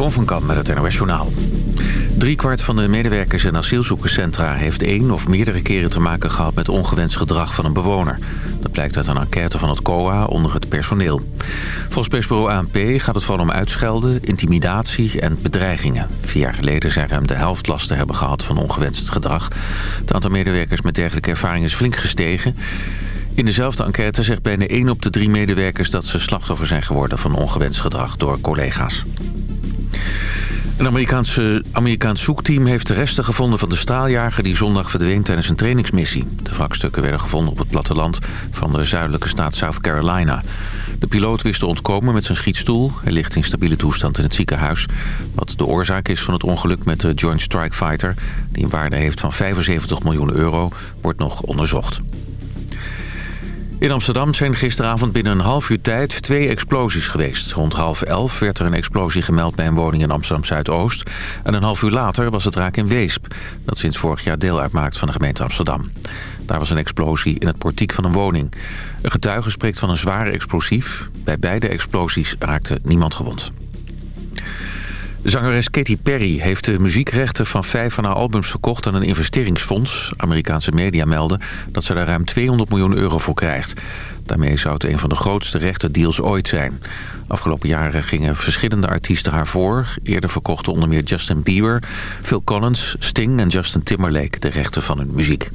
Jeroen van Kamp met het NOS Journaal. kwart van de medewerkers in asielzoekerscentra heeft één of meerdere keren te maken gehad met ongewenst gedrag van een bewoner. Dat blijkt uit een enquête van het COA onder het personeel. Volgens persbureau ANP gaat het vooral om uitschelden, intimidatie en bedreigingen. Vier jaar geleden zijn ruim de helft last te hebben gehad van ongewenst gedrag. Het aantal medewerkers met dergelijke ervaring is flink gestegen. In dezelfde enquête zegt bijna 1 op de drie medewerkers... dat ze slachtoffer zijn geworden van ongewenst gedrag door collega's. Een Amerikaanse, Amerikaans zoekteam heeft de resten gevonden van de straaljager... die zondag verdween tijdens een trainingsmissie. De wrakstukken werden gevonden op het platteland van de zuidelijke staat South Carolina. De piloot wist te ontkomen met zijn schietstoel. Hij ligt in stabiele toestand in het ziekenhuis. Wat de oorzaak is van het ongeluk met de Joint Strike Fighter... die een waarde heeft van 75 miljoen euro, wordt nog onderzocht. In Amsterdam zijn gisteravond binnen een half uur tijd twee explosies geweest. Rond half elf werd er een explosie gemeld bij een woning in Amsterdam-Zuidoost. En een half uur later was het raak in Weesp, dat sinds vorig jaar deel uitmaakt van de gemeente Amsterdam. Daar was een explosie in het portiek van een woning. Een getuige spreekt van een zware explosief. Bij beide explosies raakte niemand gewond. Zangeres Katy Perry heeft de muziekrechten van vijf van haar albums verkocht aan een investeringsfonds. Amerikaanse media melden dat ze daar ruim 200 miljoen euro voor krijgt. Daarmee zou het een van de grootste rechtendeals ooit zijn. Afgelopen jaren gingen verschillende artiesten haar voor. Eerder verkochten onder meer Justin Bieber, Phil Collins, Sting en Justin Timberlake de rechten van hun muziek.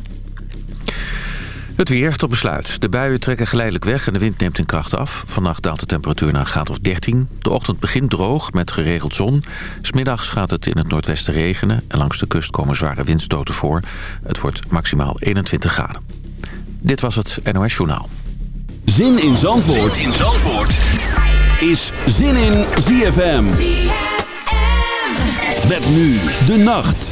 Het weer tot besluit. De buien trekken geleidelijk weg en de wind neemt in kracht af. Vannacht daalt de temperatuur naar een graad of 13. De ochtend begint droog met geregeld zon. Smiddags gaat het in het noordwesten regenen... en langs de kust komen zware windstoten voor. Het wordt maximaal 21 graden. Dit was het NOS Journaal. Zin in Zandvoort, zin in Zandvoort. is Zin in ZFM. ZFM. Met nu de nacht.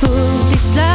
who's this sluit.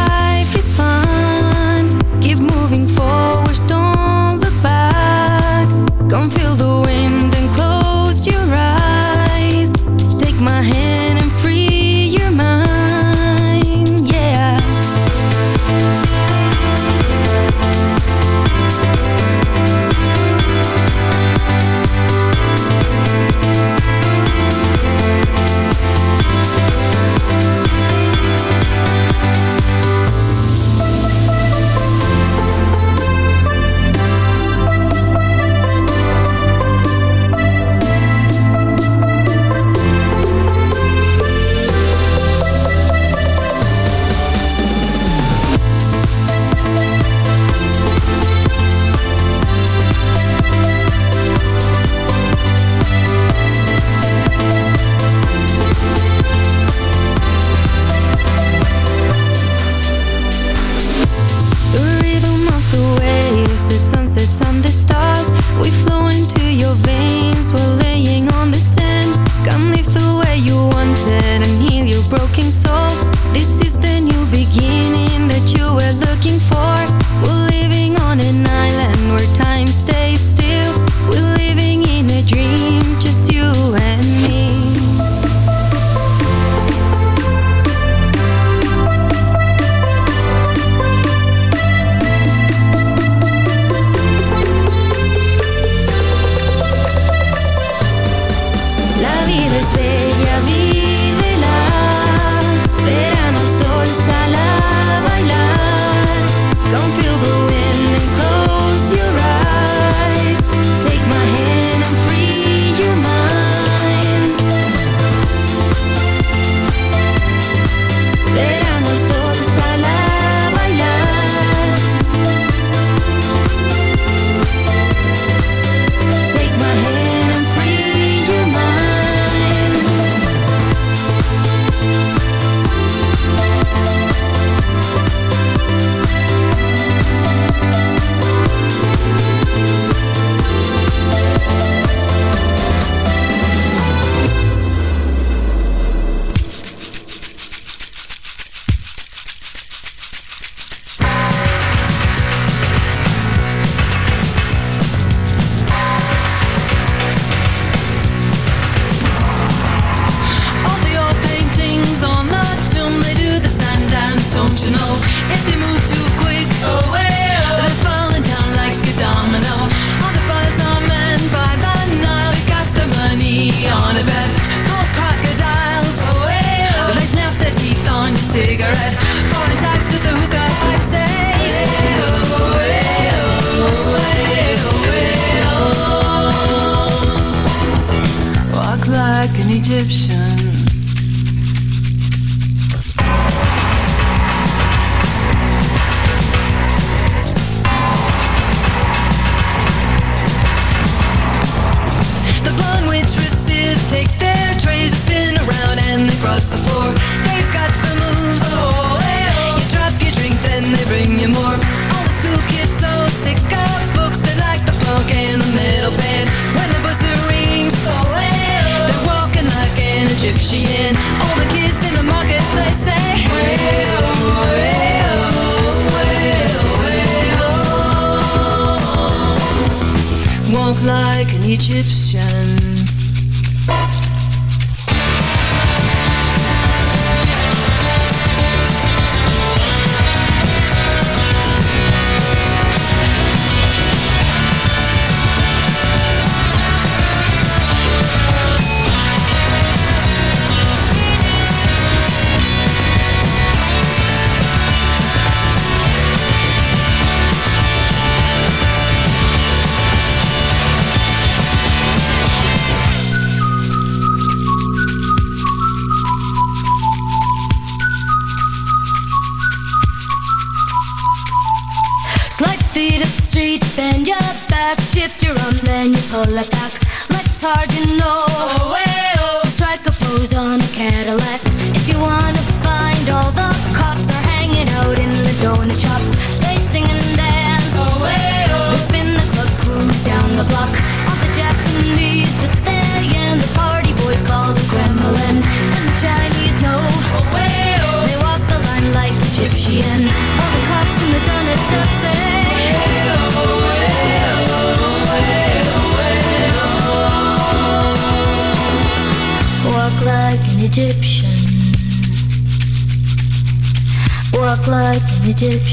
egypt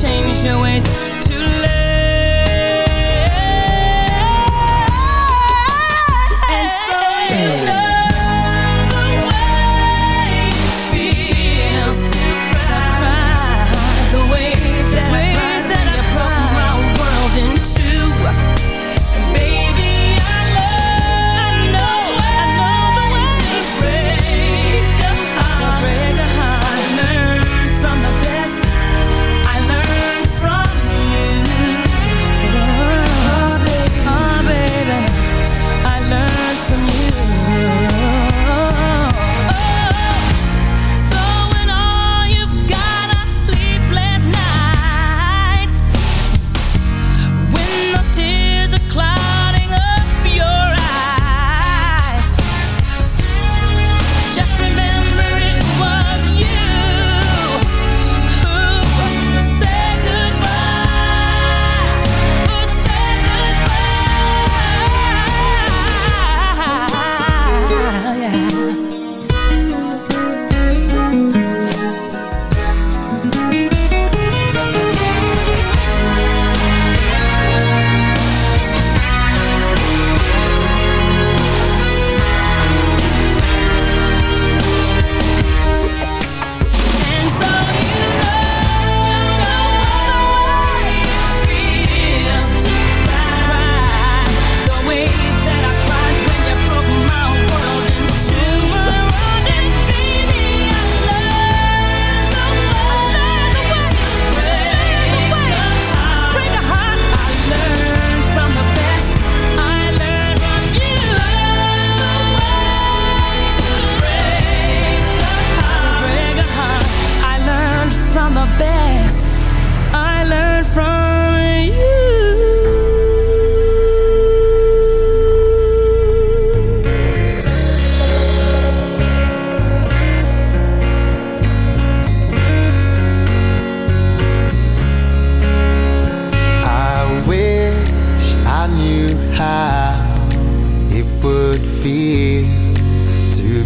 change your ways.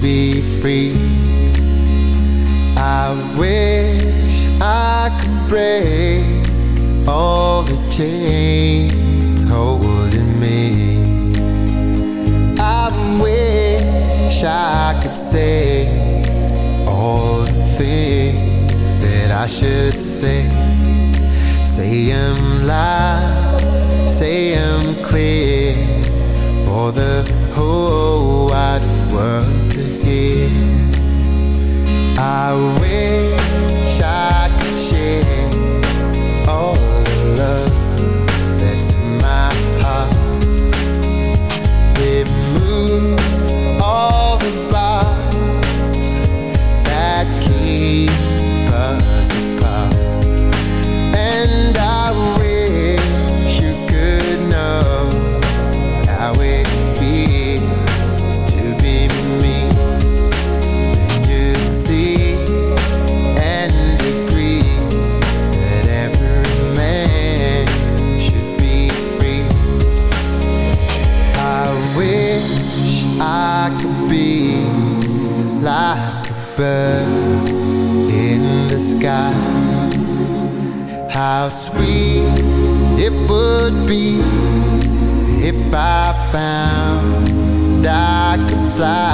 be free. I wish I could break all the chains holding me. I wish I could say all the things that I should say. Say them loud, say them clear for the whole wide world. I how sweet it would be if I found I could fly.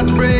heartbreak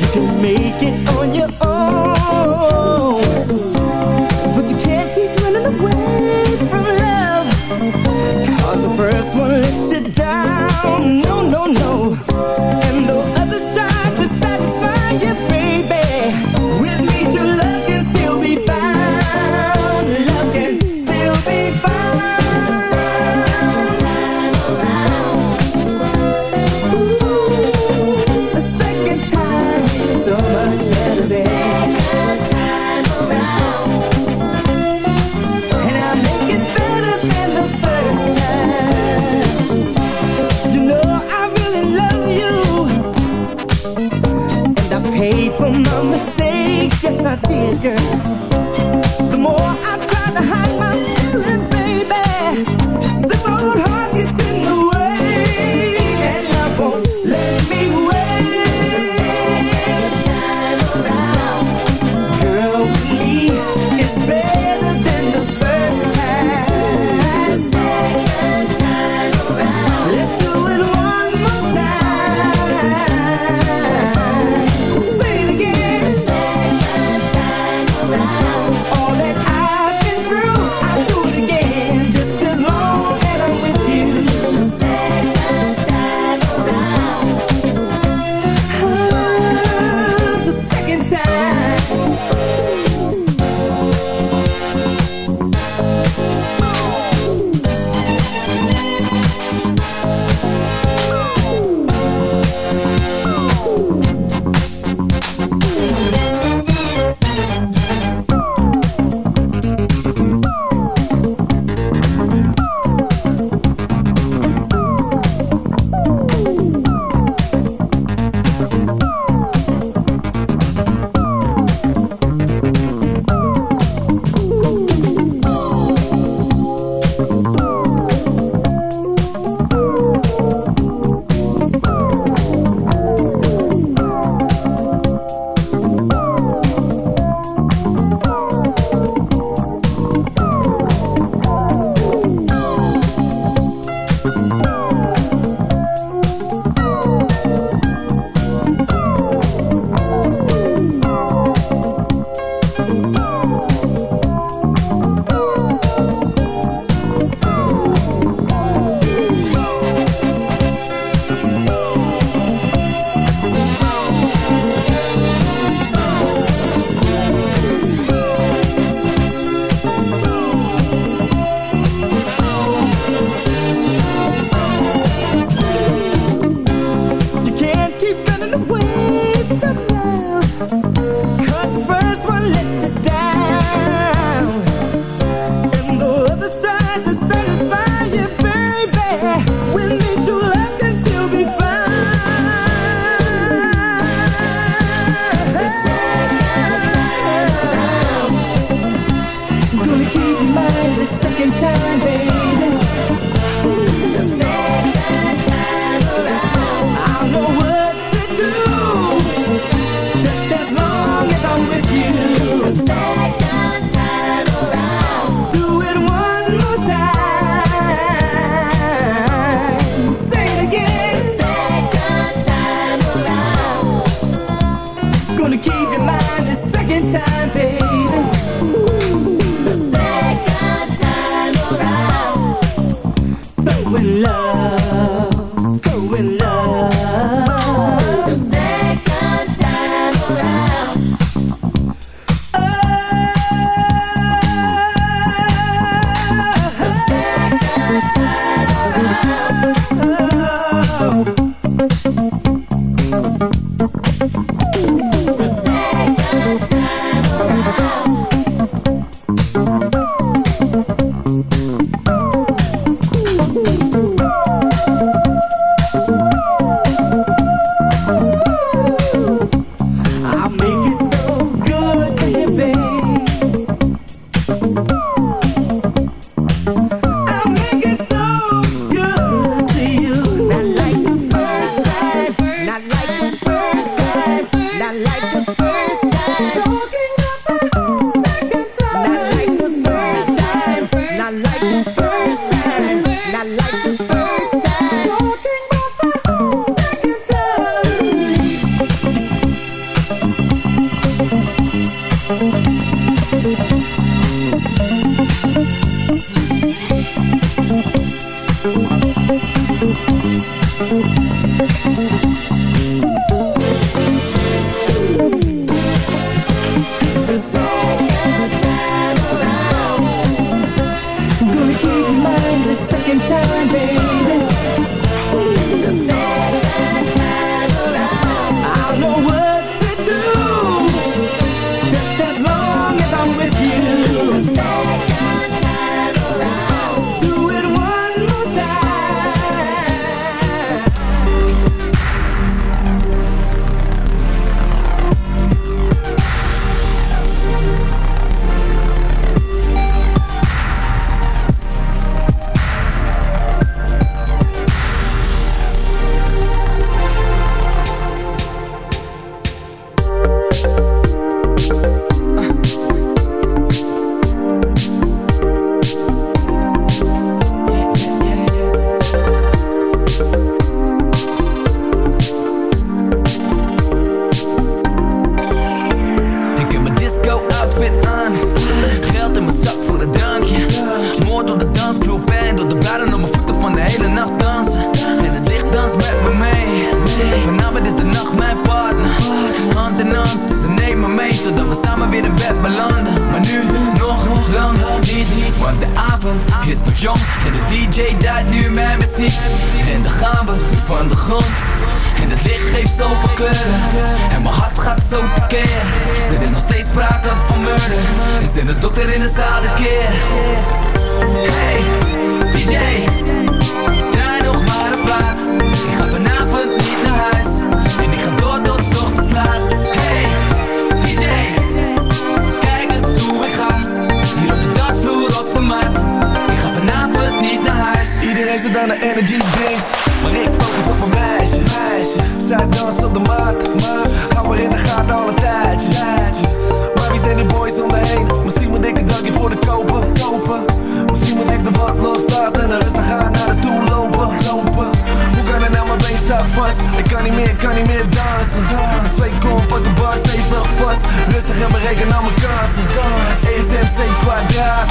you can make it on your own. second time, baby. en bereken al mijn kansen ESMC kwadraat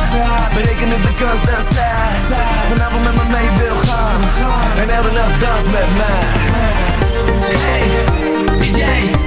Bereken de kans dat zij Vanavond met me mee wil gaan. En elke nacht dans met mij. Hey, DJ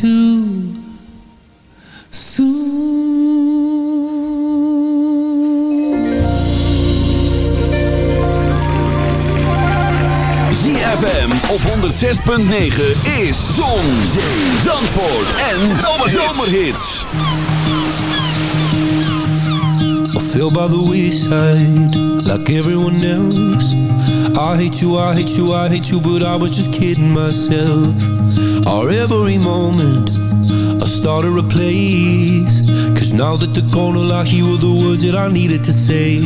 too soon. ZFM op 106.9 is Zon, Zee, Zandvoort en Zomerhits. I fell by the wayside like everyone else. I hate you, I hate you, I hate you, but I was just kidding myself. Our every moment, I started a place. Cause now that the corner I hear were the words that I needed to say.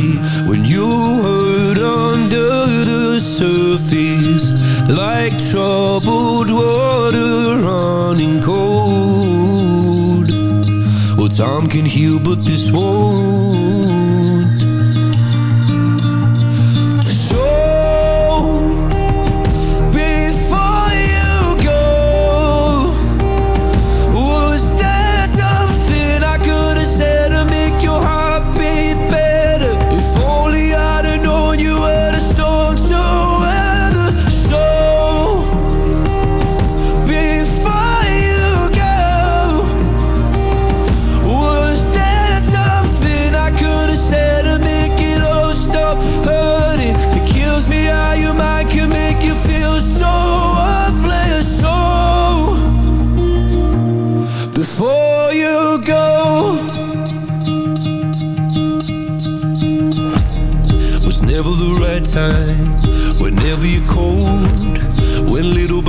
When you hurt under the surface, like troubled water running cold. Well, time can heal, but this won't.